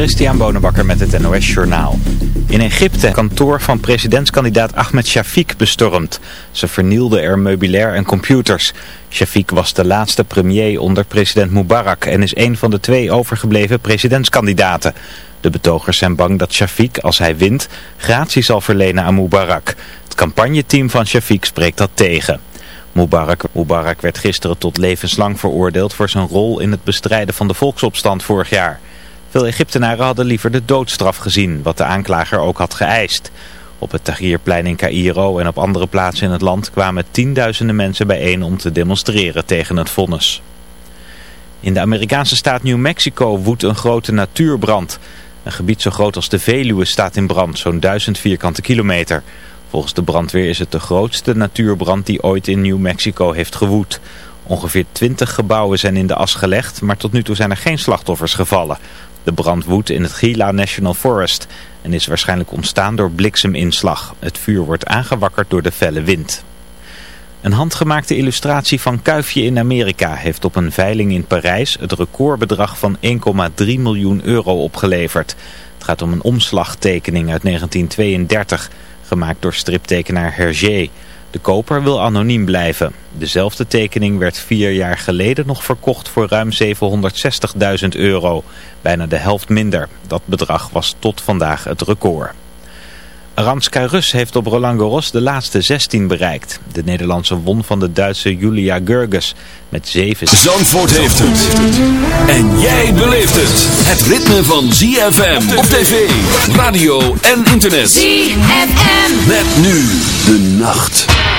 Christian Bonenbakker met het NOS Journaal. In Egypte kantoor van presidentskandidaat Ahmed Shafiq bestormd. Ze vernielden er meubilair en computers. Shafiq was de laatste premier onder president Mubarak en is een van de twee overgebleven presidentskandidaten. De betogers zijn bang dat Shafiq, als hij wint, gratie zal verlenen aan Mubarak. Het campagneteam van Shafiq spreekt dat tegen. Mubarak, Mubarak werd gisteren tot levenslang veroordeeld voor zijn rol in het bestrijden van de volksopstand vorig jaar. Veel Egyptenaren hadden liever de doodstraf gezien, wat de aanklager ook had geëist. Op het Tahrirplein in Cairo en op andere plaatsen in het land kwamen tienduizenden mensen bijeen om te demonstreren tegen het vonnis. In de Amerikaanse staat New Mexico woedt een grote natuurbrand. Een gebied zo groot als de Veluwe staat in brand, zo'n duizend vierkante kilometer. Volgens de brandweer is het de grootste natuurbrand die ooit in New Mexico heeft gewoed. Ongeveer twintig gebouwen zijn in de as gelegd, maar tot nu toe zijn er geen slachtoffers gevallen. De brand woedt in het Gila National Forest en is waarschijnlijk ontstaan door blikseminslag. Het vuur wordt aangewakkerd door de felle wind. Een handgemaakte illustratie van Kuifje in Amerika heeft op een veiling in Parijs het recordbedrag van 1,3 miljoen euro opgeleverd. Het gaat om een omslagtekening uit 1932, gemaakt door striptekenaar Hergé. De koper wil anoniem blijven. Dezelfde tekening werd vier jaar geleden nog verkocht voor ruim 760.000 euro. Bijna de helft minder. Dat bedrag was tot vandaag het record. Ranska Rus heeft op Roland Garros de laatste 16 bereikt. De Nederlandse won van de Duitse Julia Gerges met 7... Zandvoort heeft het. En jij beleeft het. Het ritme van ZFM op tv, radio en internet. ZFM. Met nu de nacht.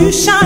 you shine.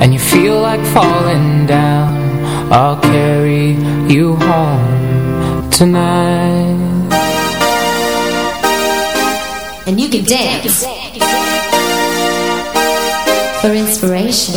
and you feel like falling down. I'll carry you home tonight. And you can dance. For inspiration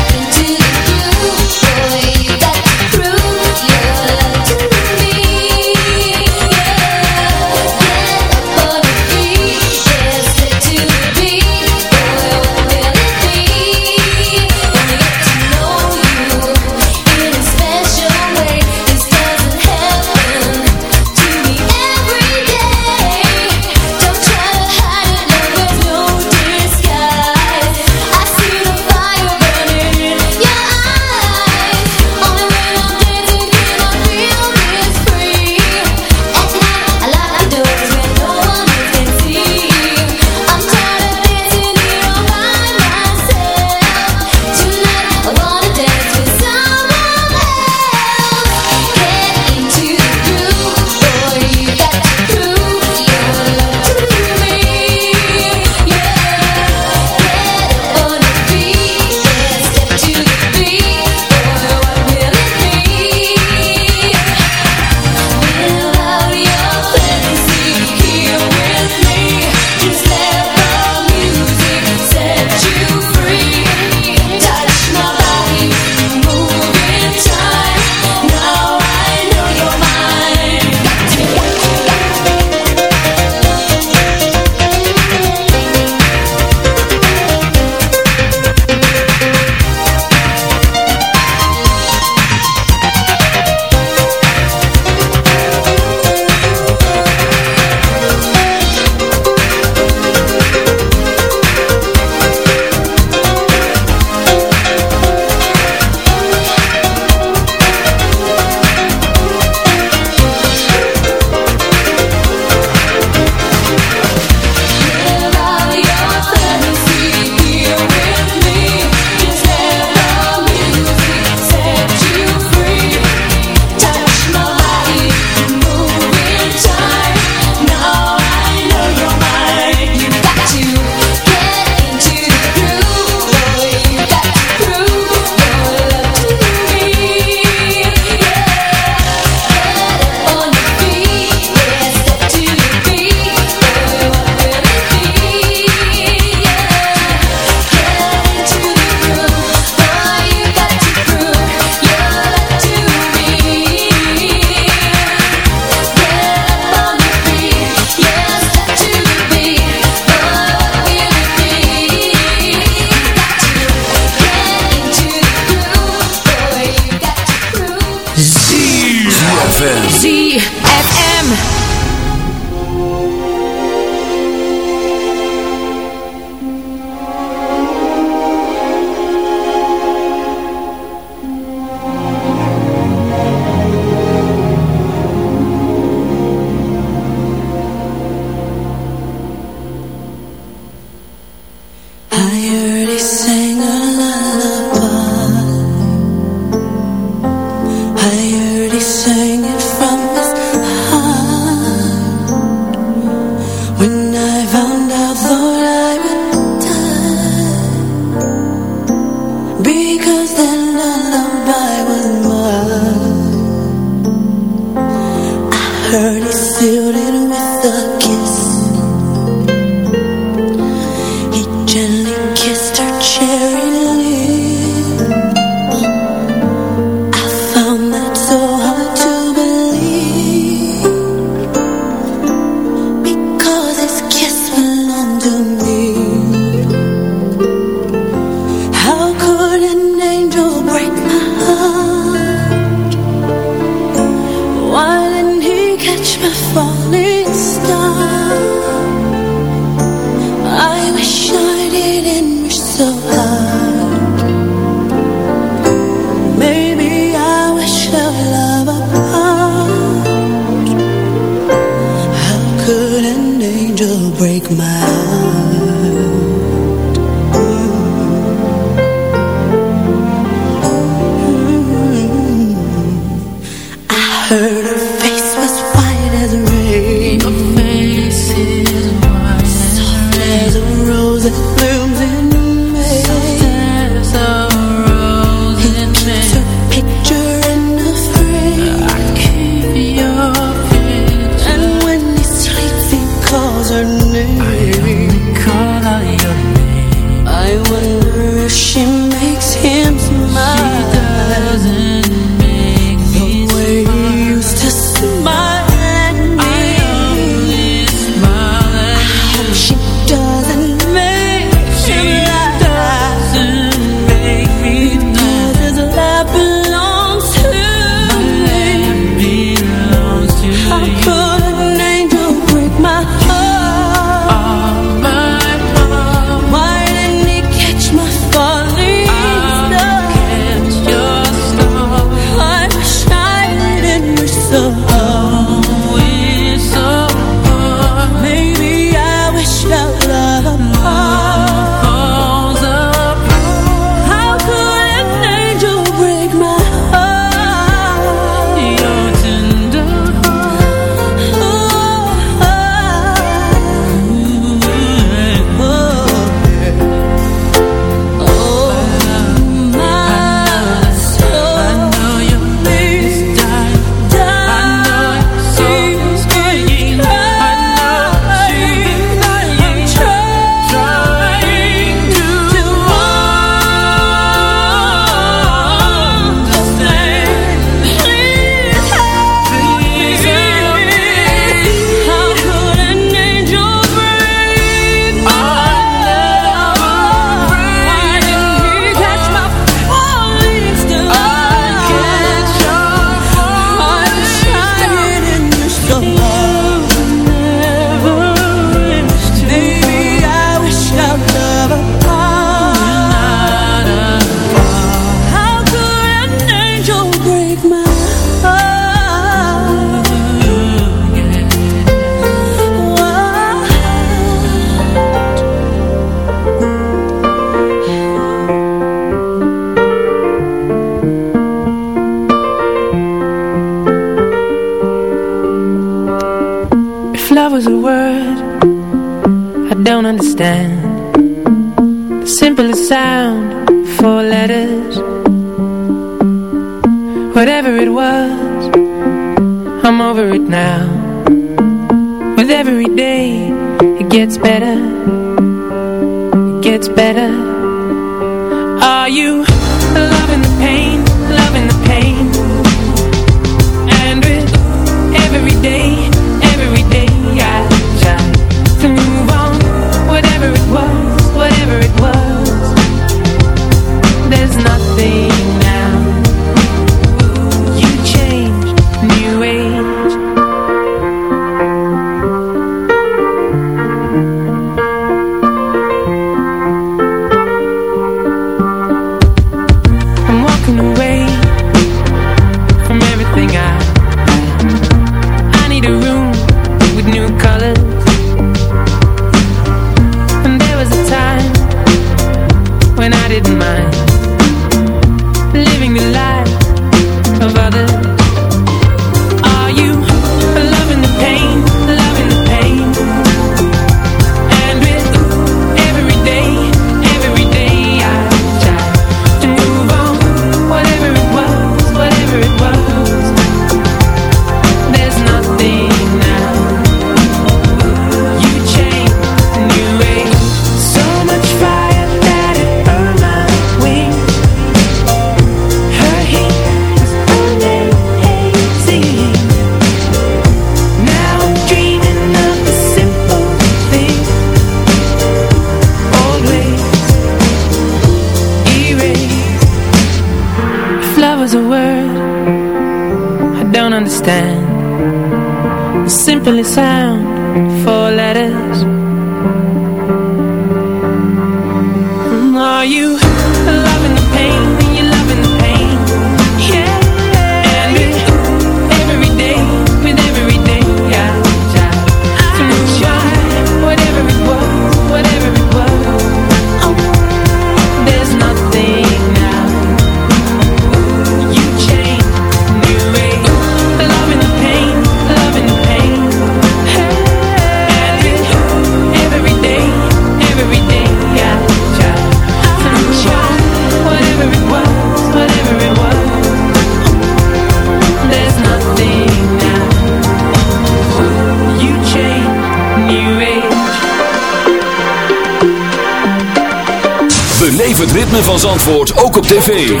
ritme van Zandvoort ook op tv.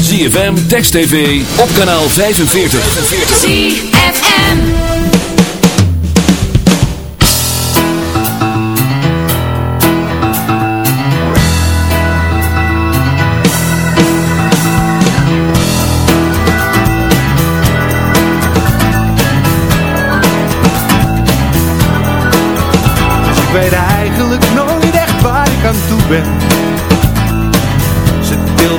ZFM, Text TV, op kanaal 45. ZFM. Ik weet eigenlijk nooit echt waar ik aan toe ben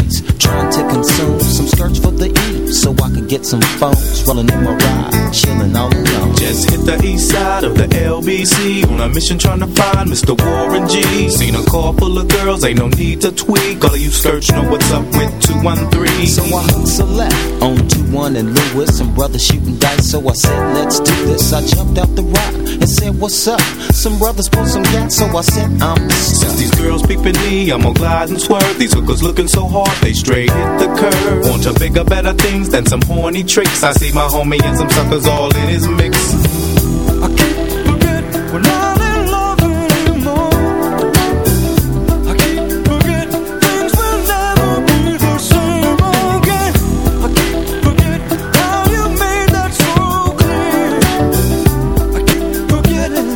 streets trying to consume some skirts for the E, so I could get some phones. Rolling in my ride, chilling all alone. Just hit the east side of the LBC on a mission trying to find Mr. Warren G. Seen a car full of girls, ain't no need to tweak. All of you skirts know what's up with 213. So I hooked select on 2-1 and Lewis, some brothers shooting dice. So I said, let's do this. I jumped out the rock and said, what's up? Some brothers pulled some gas, so I said, I'm Since these girls peeping me, I'm gonna glide and swerve. These hookers looking so hard, they straight hit the curve. Want to bigger, better things than some horny tricks. I see my homie and some suckers all in his mix. I can't forget we're not in love anymore. I can't forget things will never be the same again. I can't forget how you made that so clear. I can't forget it.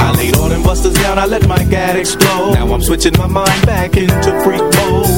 I laid all them busters down, I let my gat explode. Now I'm switching my mind back into freak mode.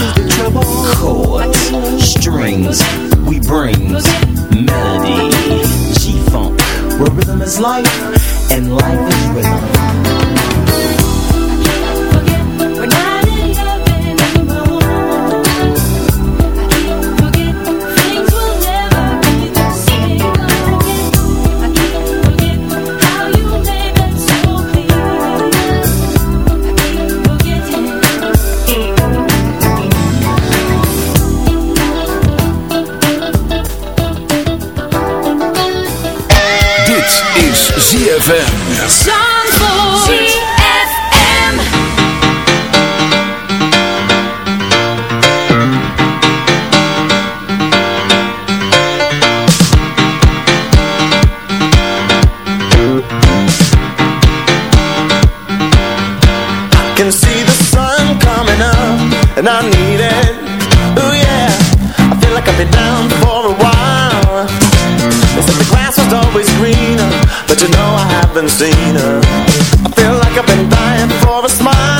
is the chords, strings, we bring melody, G-funk, where rhythm is life and life is rhythm. ZFM. Seen her. I feel like I've been dying for a smile.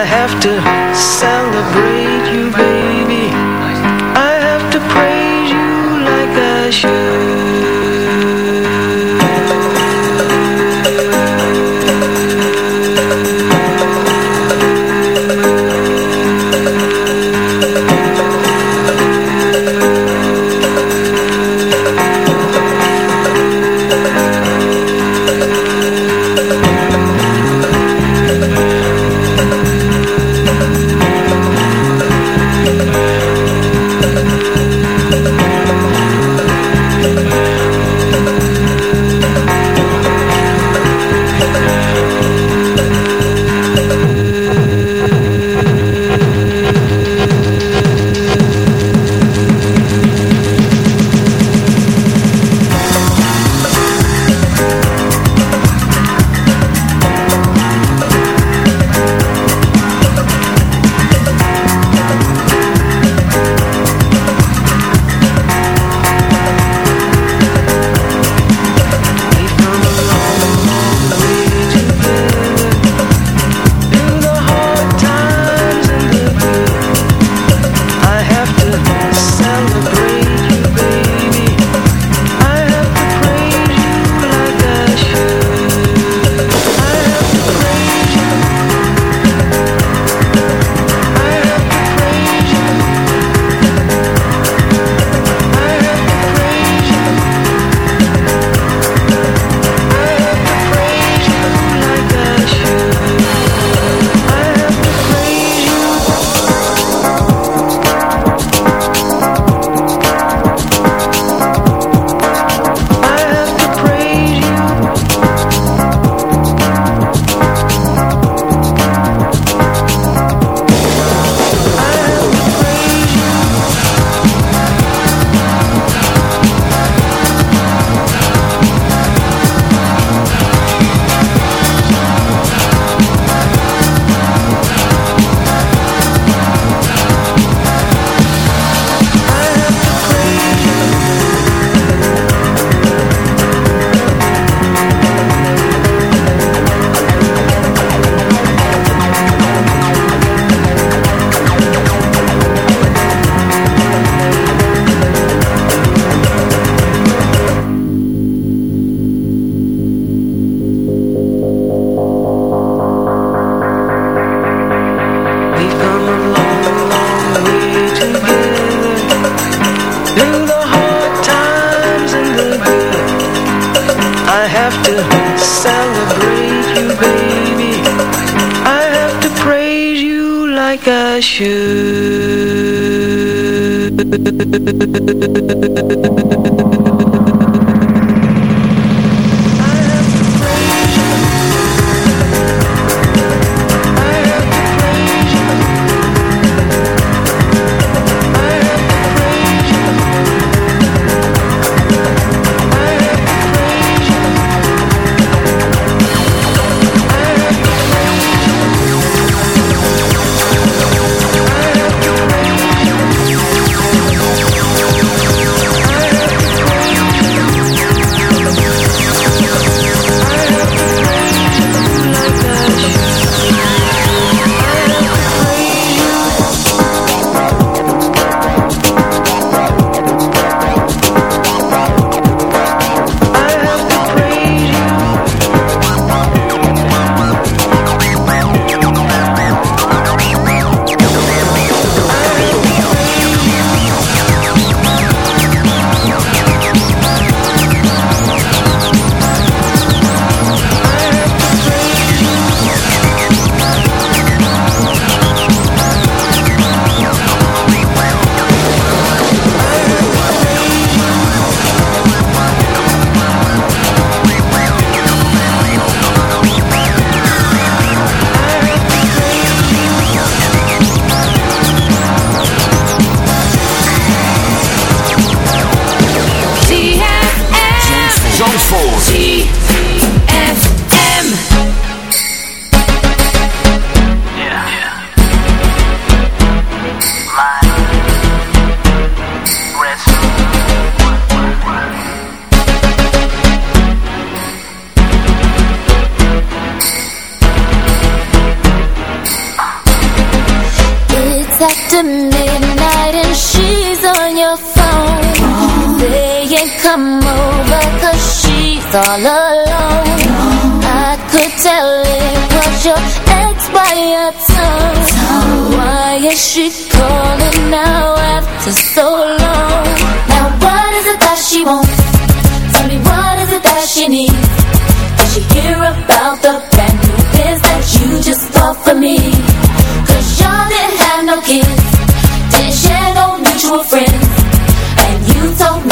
I have to celebrate you, baby.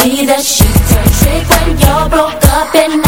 die that she turned trick when y'all broke up and